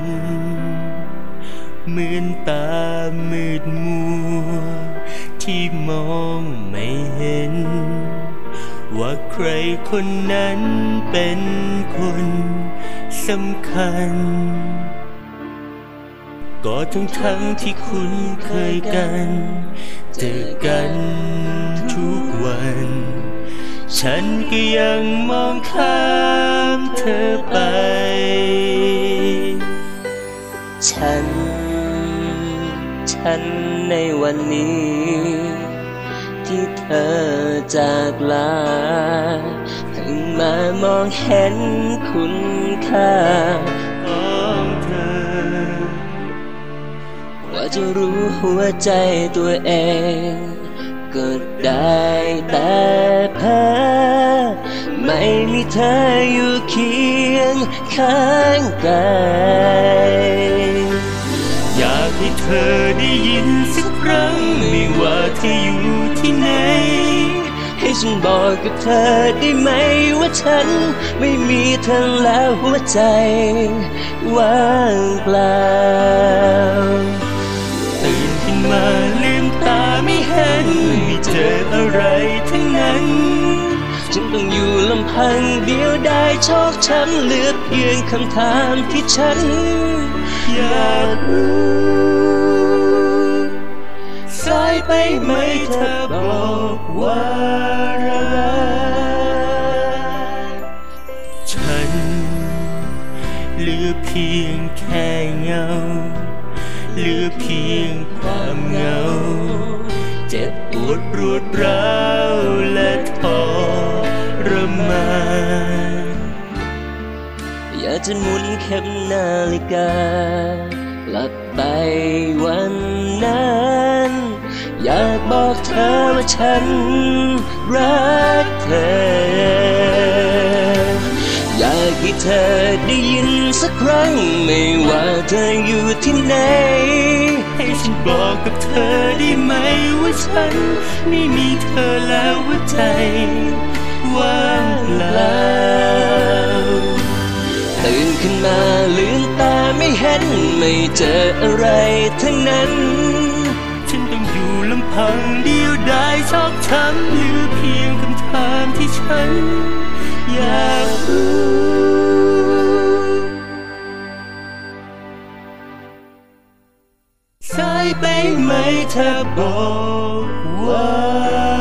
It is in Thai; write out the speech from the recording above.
น เหมือนตามืดมัว ที่มองไม่เห็น ว่าใครคนนั้นเป็นคนสำคัญ ก็ทั้งทั้งที่คุณเคยกัน เจอกันทุกวัน ฉันก็ยังมองข้ามเธอไป ฉัน ฉันในวันนี้ ที่เธอจากลาเพิ่งมามองเห็นคุณค่าของเธอ ว่าจะรู้หัวใจตัวเองก็ได้แต่เพ้อไม่มีเธออยู่เคียงข้างกาย ธอได้ยินสักครั้งไม่ว่าเธออยู่ที่ไหน ให้ฉันบอกกับเธอได้ไหมว่าฉันไม่มีเธอแล้วหัวใจว่างเปล่าตื่นขึ้นมาลืมตาไม่เห็นไม่เจออะไรทั้งนั้นฉันต้องอยู่ลำพังเดียวได้ชอกช้ำเหลือเพียงคำถามที่ฉันอยากรู้ ไปไหมเธอบอกว่ารักฉันเหลือเพียงแค่เงาเหลือเพียงความเงา เจ็บปวดรวดร้าวและทรมานอยากจะหมุนเข็มนาฬิกากลับไปวันนั้น อยากบอกเธอว่าฉันรักเธอ อยากให้เธอได้ยินสักครั้ง ไม่ว่าเธออยู่ที่ไหน ให้ฉันบอกกับเธอได้ไหมว่าฉัน ไม่มีเธอแล้วหัวใจว่างเปล่าตื่นขึ้นมาลืมตาไม่เห็น ไม่เจออะไรทั้งนั้น พังเดียวได้ชอกช้ำหรือเพียงคำถามที่ฉัน อยากรู้ใช่ไปไหมเธอบอกว่า